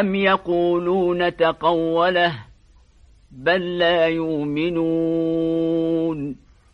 أم يقولون تقوله بل لا يؤمنون